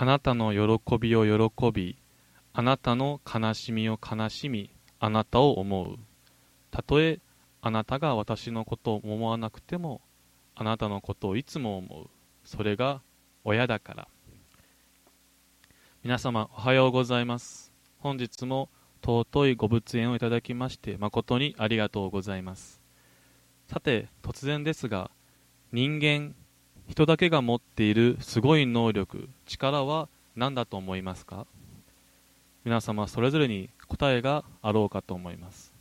あなたの喜びを喜び、あなたの悲しみを悲しみ、あなたを思う。たとえあなたが私のことを思わなくても、あなたのことをいつも思う。それが親だから。皆様、おはようございます。本日も尊いご仏縁をいただきまして、誠にありがとうございます。さて、突然ですが、人間、人だけが持っているすごい能力、力は何だと思いますか？皆様それぞれに答えがあろうかと思います。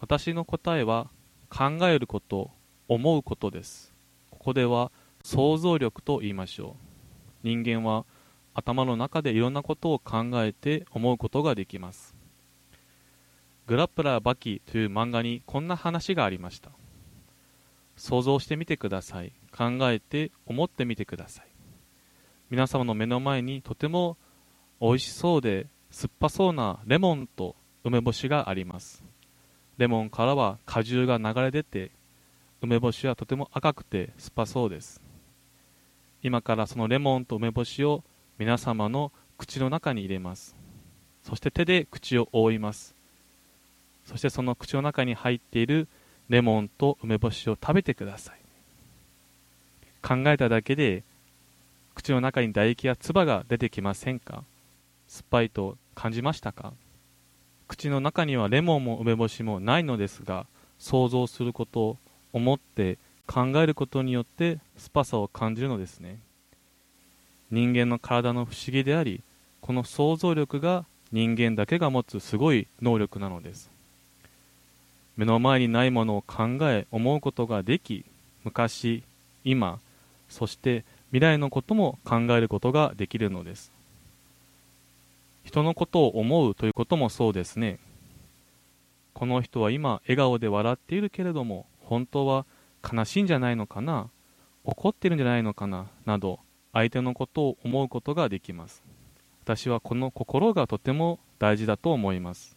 私の答えは考えること、思うことです。ここでは想像力と言いましょう。人間は頭の中でいろんなことを考えて思うことができます。グラップラーバキという漫画にこんな話がありました。想像してみてください。考えて思ってみてください。皆様の目の前にとても美味しそうで酸っぱそうなレモンと梅干しがあります。レモンからは果汁が流れ出て、梅干しはとても赤くて酸っぱそうです。今からそのレモンと梅干しを皆様の口の中に入れます。そして手で口を覆います。そしてその口の中に入っているレモンと梅干しを食べてください。考えただけで口の中に唾液や唾が出てきませんか？酸っぱいと感じましたか？口の中にはレモンも梅干しもないのですが想像すること思って考えることによって酸っぱさを感じるのですね。人間の体の不思議でありこの想像力が人間だけが持つすごい能力なのです。目の前にないものを考え思うことができ昔今そして未来のことも考えることができるのです。人のことを思うということもそうですね。この人は今笑顔で笑っているけれども本当は悲しいんじゃないのかな怒ってるんじゃないのかななど相手のことを思うことができます。私はこの心がとても大事だと思います。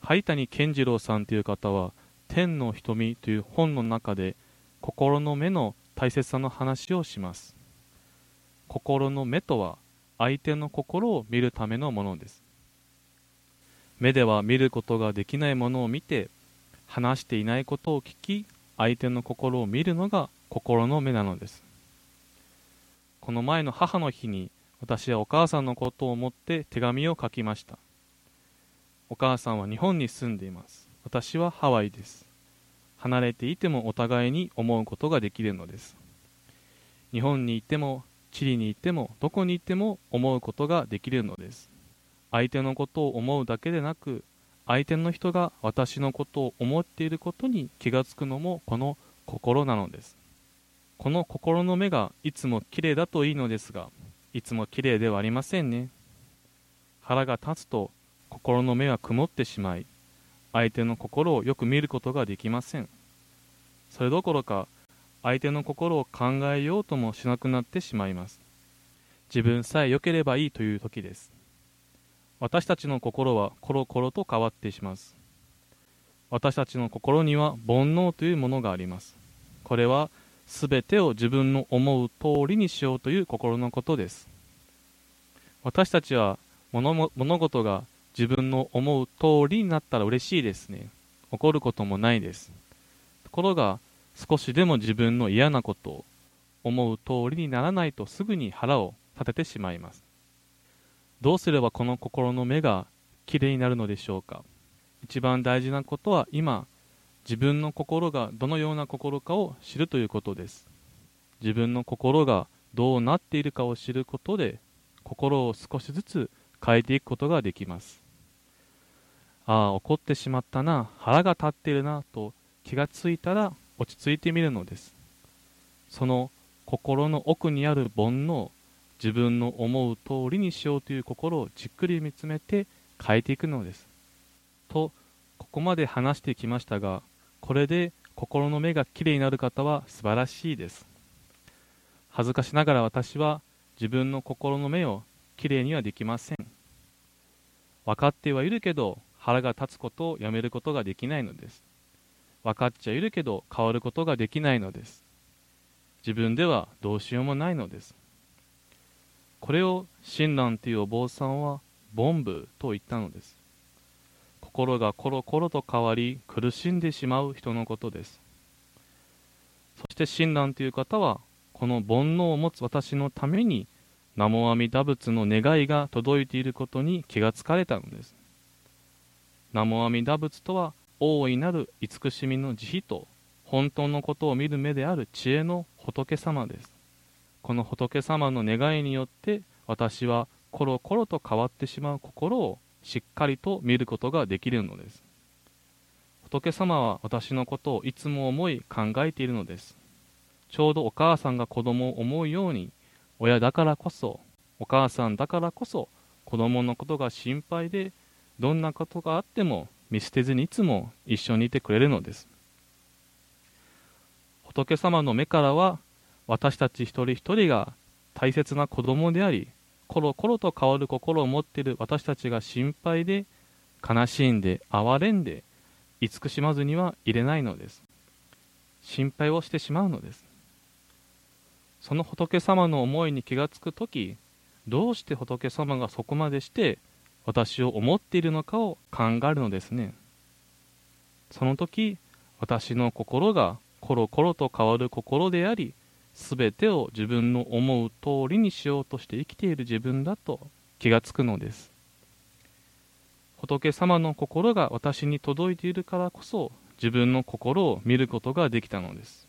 灰谷健次郎さんという方は「天の瞳」という本の中で心の目の大切さの話をします。心の目とは相手の心を見るためのものです。目では見ることができないものを見て話していないことを聞き相手の心を見るのが心の目なのです。この前の母の日に私はお母さんのことを思って手紙を書きました。お母さんは日本に住んでいます。私はハワイです。離れていてもお互いに思うことができるのです。日本にいてもチリにいてもどこにいても思うことができるのです。相手のことを思うだけでなく相手の人が私のことを思っていることに気がつくのもこの心なのです。この心の目がいつも綺麗だといいのですがいつも綺麗ではありませんね。腹が立つと心の目は曇ってしまい相手の心をよく見ることができません。それどころか相手の心を考えようともしなくなってしまいます。自分さえ良ければいいという時です。私たちの心はコロコロと変わってします。私たちの心には煩悩というものがあります。これは全てを自分の思う通りにしようという心のことです。私たちは物物事が自分の思う通りになったら嬉しいですね。怒ることもないです。ところが、少しでも自分の嫌なことを思う通りにならないとすぐに腹を立ててしまいます。どうすればこの心の目がきれいになるのでしょうか一番大事なことは今、自分の心がどのような心かを知るということです。自分の心がどうなっているかを知ることで、心を少しずつ変えていくことができます。ああ、怒ってしまったな、腹が立ってるな、と気がついたら落ち着いてみるのです。その心の奥にある煩悩、自分の思う通りにしようという心をじっくり見つめて変えていくのです。と、ここまで話してきましたが、これで心の目がきれいになる方は素晴らしいです。恥ずかしながら私は自分の心の目をきれいにはできません。分かってはいるけど腹が立つことをやめることができないのです。分かっちゃいるけど変わることができないのです。自分ではどうしようもないのです。これを親鸞というお坊さんは凡夫と言ったのです。心がコロコロと変わり苦しんでしまう人のことです。そして親鸞という方はこの煩悩を持つ私のために南無阿弥陀仏の願いが届いていることに気がつかれたのです。南無阿弥陀仏とは大いなる慈しみの慈悲と本当のことを見る目である知恵の仏様です。この仏様の願いによって私はコロコロと変わってしまう心をしっかりと見ることができるのです。仏様は私のことをいつも思い考えているのです。ちょうどお母さんが子供を思うように親だからこそお母さんだからこそ子供のことが心配でどんなことがあっても見捨てずにいつも一緒にいてくれるのです。仏様の目からは私たち一人一人が大切な子供でありコロコロと変わる心を持っている私たちが心配で悲しんで哀れんで慈しまずにはいれないのです。心配をしてしまうのです。その仏様の思いに気がつく時どうして仏様がそこまでして私を思っているのかを考えるのですね。その時私の心がコロコロと変わる心であり全てを自分の思う通りにしようとして生きている自分だと気がつくのです。仏様の心が私に届いているからこそ自分の心を見ることができたのです。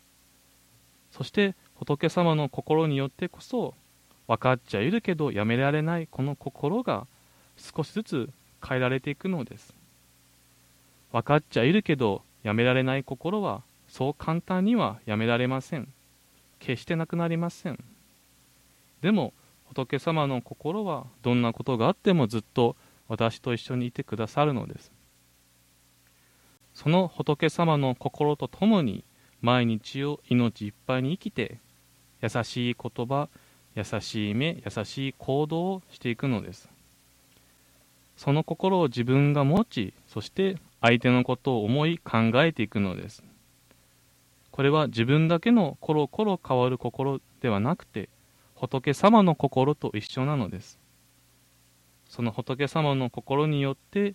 そして仏様の心によってこそ分かっちゃいるけどやめられないこの心が少しずつ変えられていくのです。分かっちゃいるけどやめられない心はそう簡単にはやめられません。決してなくなりません。でも仏様の心はどんなことがあってもずっと私と一緒にいてくださるのです。その仏様の心とともに毎日を命いっぱいに生きて優しい言葉優しい目優しい行動をしていくのです。その心を自分が持ちそして相手のことを思い考えていくのです。これは自分だけのコロコロ変わる心ではなくて仏様の心と一緒なのです。その仏様の心によって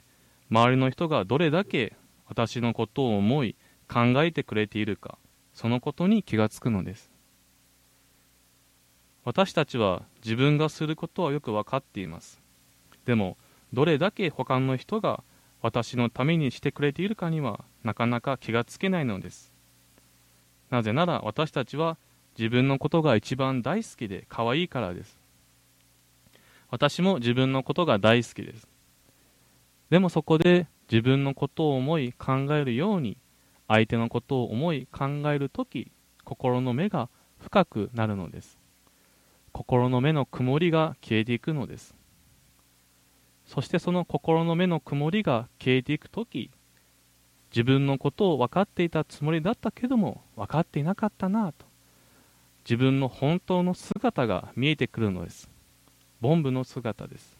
周りの人がどれだけ私のことを思い考えてくれているかそのことに気がつくのです。私たちは自分がすることはよく分かっています。でもどれだけ他の人が私のためにしてくれているかにはなかなか気がつけないのです。なぜなら私たちは自分のことが一番大好きで可愛いからです。私も自分のことが大好きです。でもそこで自分のことを思い考えるように相手のことを思い考えるとき心の目が深くなるのです。心の目の曇りが消えていくのです。そしてその心の目の曇りが消えていくとき自分のことを分かっていたつもりだったけども分かっていなかったなと自分の本当の姿が見えてくるのです。凡夫の姿です。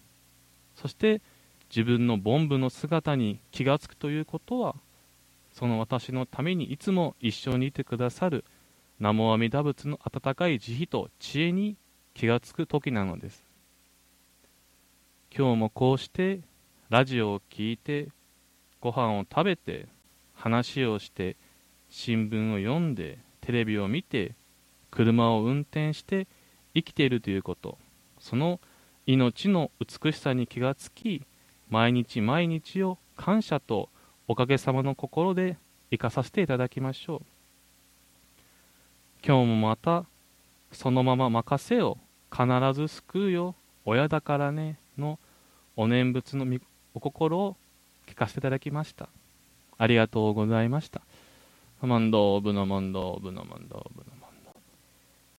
そして自分の凡夫の姿に気がつくということはその私のためにいつも一緒にいてくださる南無阿弥陀仏の温かい慈悲と知恵に気がつく時なのです。今日もこうしてラジオを聴いてご飯を食べて話をして新聞を読んでテレビを見て車を運転して生きているということ。その命の美しさに気がつき毎日毎日を感謝とおかげさまの心で生かさせていただきましょう。今日もまたそのまま任せよ。必ず救うよ。親だからね。のお念仏のお心を聞かせていただきました。ありがとうございました。マンドーブのマンドーブのマンドーブの